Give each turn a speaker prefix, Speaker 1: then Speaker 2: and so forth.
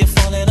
Speaker 1: you're falling